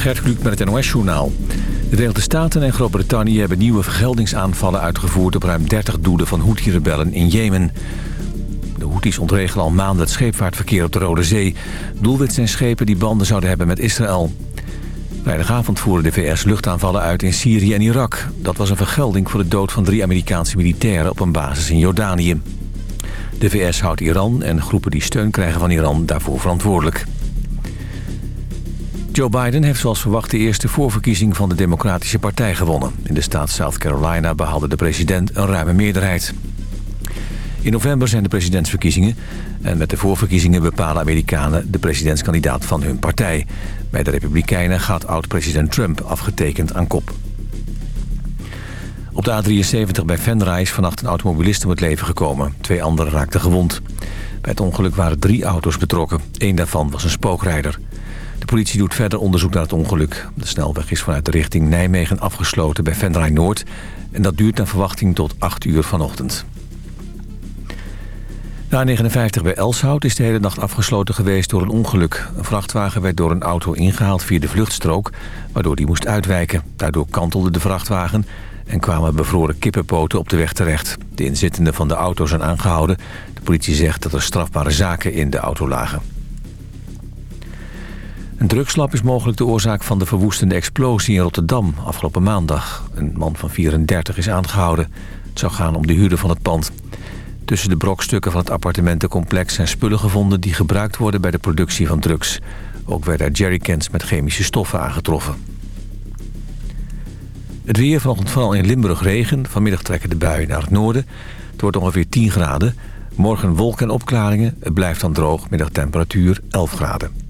Gert Kluk met het NOS-journaal. De Verenigde Staten en Groot-Brittannië hebben nieuwe vergeldingsaanvallen uitgevoerd... op ruim 30 doelen van Houthi-rebellen in Jemen. De Houthis ontregelen al maanden het scheepvaartverkeer op de Rode Zee. Doelwit zijn schepen die banden zouden hebben met Israël. Vrijdagavond voeren de VS luchtaanvallen uit in Syrië en Irak. Dat was een vergelding voor de dood van drie Amerikaanse militairen op een basis in Jordanië. De VS houdt Iran en groepen die steun krijgen van Iran daarvoor verantwoordelijk. Joe Biden heeft zoals verwacht de eerste voorverkiezing van de Democratische Partij gewonnen. In de staat South Carolina behaalde de president een ruime meerderheid. In november zijn de presidentsverkiezingen... en met de voorverkiezingen bepalen Amerikanen de presidentskandidaat van hun partij. Bij de Republikeinen gaat oud-president Trump afgetekend aan kop. Op de A73 bij Venray is vannacht een automobilist om het leven gekomen. Twee anderen raakten gewond. Bij het ongeluk waren drie auto's betrokken. Eén daarvan was een spookrijder. De politie doet verder onderzoek naar het ongeluk. De snelweg is vanuit de richting Nijmegen afgesloten bij Venray Noord. En dat duurt naar verwachting tot 8 uur vanochtend. De A59 bij Elshout is de hele nacht afgesloten geweest door een ongeluk. Een vrachtwagen werd door een auto ingehaald via de vluchtstrook... waardoor die moest uitwijken. Daardoor kantelde de vrachtwagen en kwamen bevroren kippenpoten op de weg terecht. De inzittenden van de auto zijn aangehouden. De politie zegt dat er strafbare zaken in de auto lagen. Een drugslab is mogelijk de oorzaak van de verwoestende explosie in Rotterdam afgelopen maandag. Een man van 34 is aangehouden. Het zou gaan om de huurder van het pand. Tussen de brokstukken van het appartementencomplex zijn spullen gevonden... die gebruikt worden bij de productie van drugs. Ook werden er jerrycans met chemische stoffen aangetroffen. Het weer vanochtend vooral in Limburg regen. Vanmiddag trekken de buien naar het noorden. Het wordt ongeveer 10 graden. Morgen wolken en opklaringen. Het blijft dan droog. Middagtemperatuur 11 graden.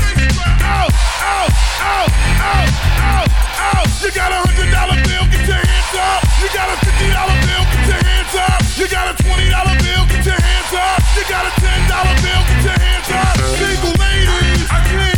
You got a hundred dollar bill, get your hands up. You got a fifty dollar bill, get your hands up. You got a twenty dollar bill, get your hands up. You got a ten dollar bill, get your hands up. Single ladies, I can't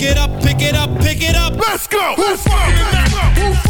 pick it up, pick it up, pick it up. Let's go. Who fucking? Who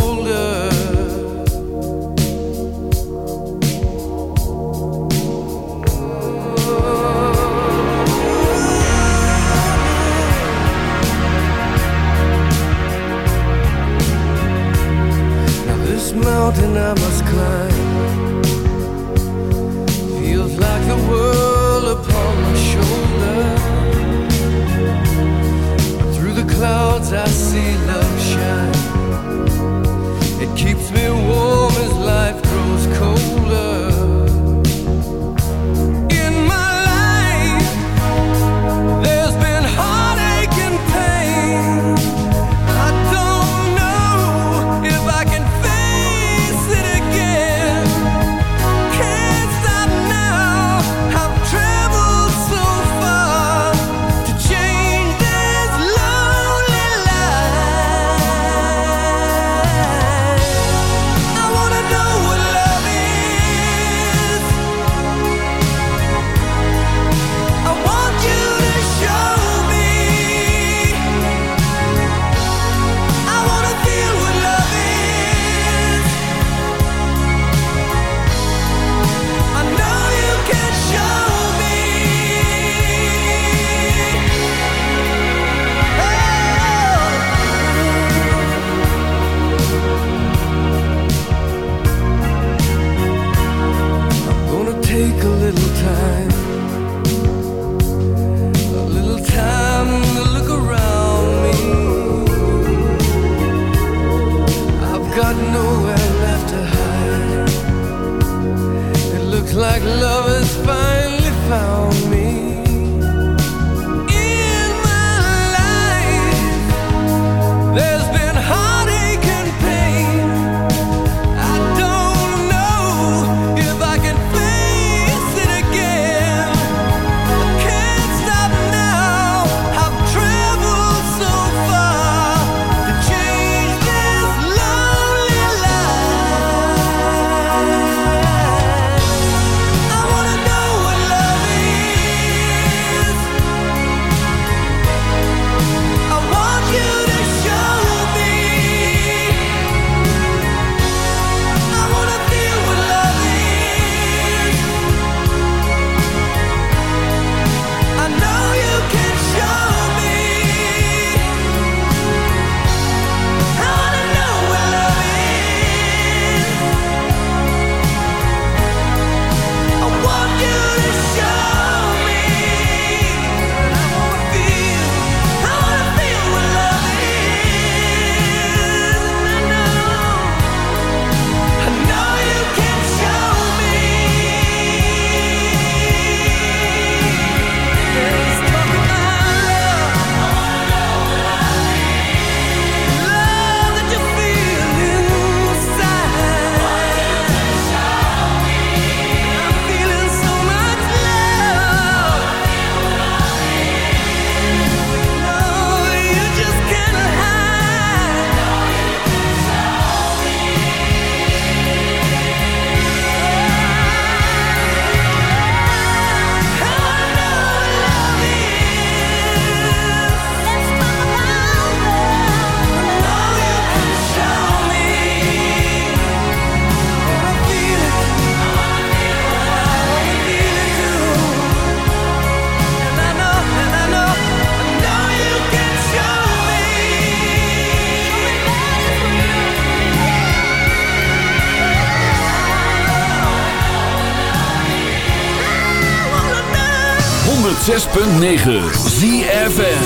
106.9 ZFM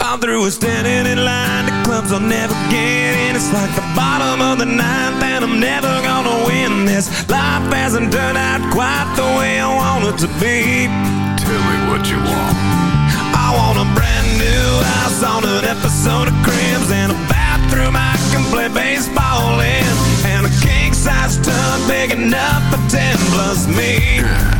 I'm through is standing in line. The clubs I'll never get in It's like the bottom of the ninth And I'm never gonna win this. Life hasn't turned out quite the way I want it to be. Tell me what you want. I want a brand new house On an episode of Crims And a bathroom I can play baseball in And a cake size tub Big enough for ten plus me.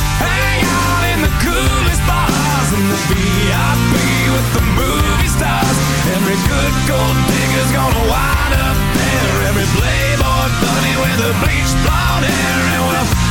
hang out in the coolest bars the VIP with the movie stars. Every good gold digger's gonna wind up there. Every playboy bunny with bleached blonde hair. And well,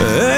Hey,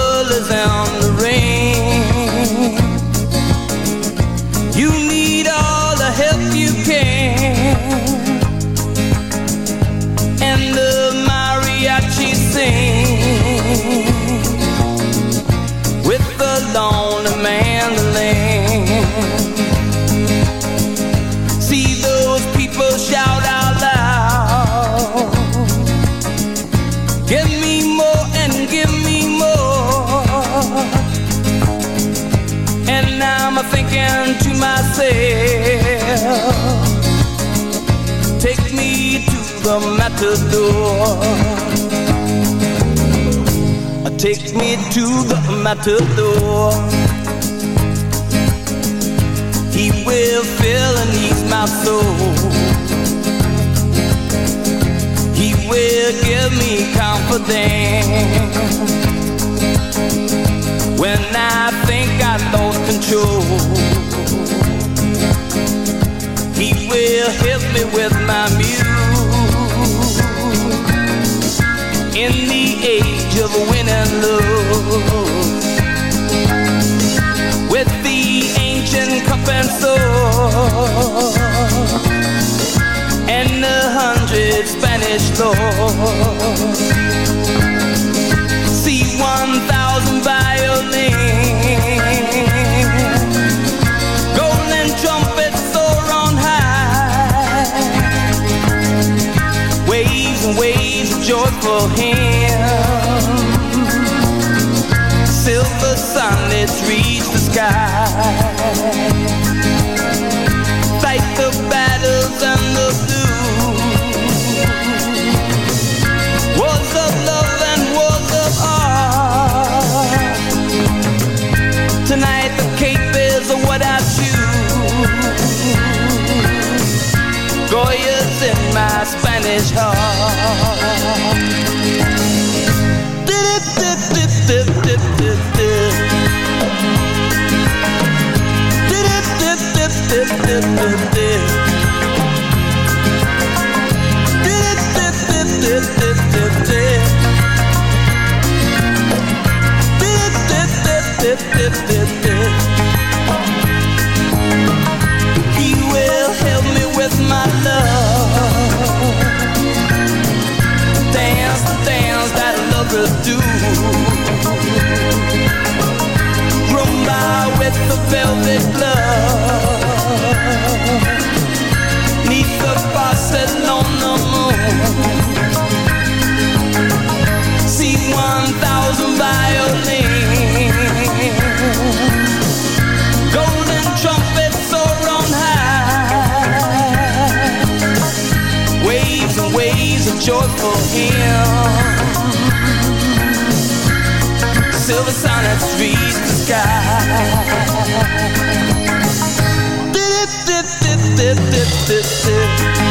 Give me more and give me more. And now I'm thinking to myself, take me to the matador. Take me to the matador. He will fill and ease my soul. Will give me confidence when I think I lost control. He will help me with my muse in the age of win and lose with the ancient cup and sword hundred Spanish lords. See one thousand violins, golden trumpets soar on high, waves and waves of joyful hymns silver sunlets reach the sky. Spanish heart. the velvet glove. Neath the on the moon. See 1,000 violins. Golden trumpets high. Waves and waves of joyful hymns silver sonnets reach the sky. Did it, did, did, did, did, did, did.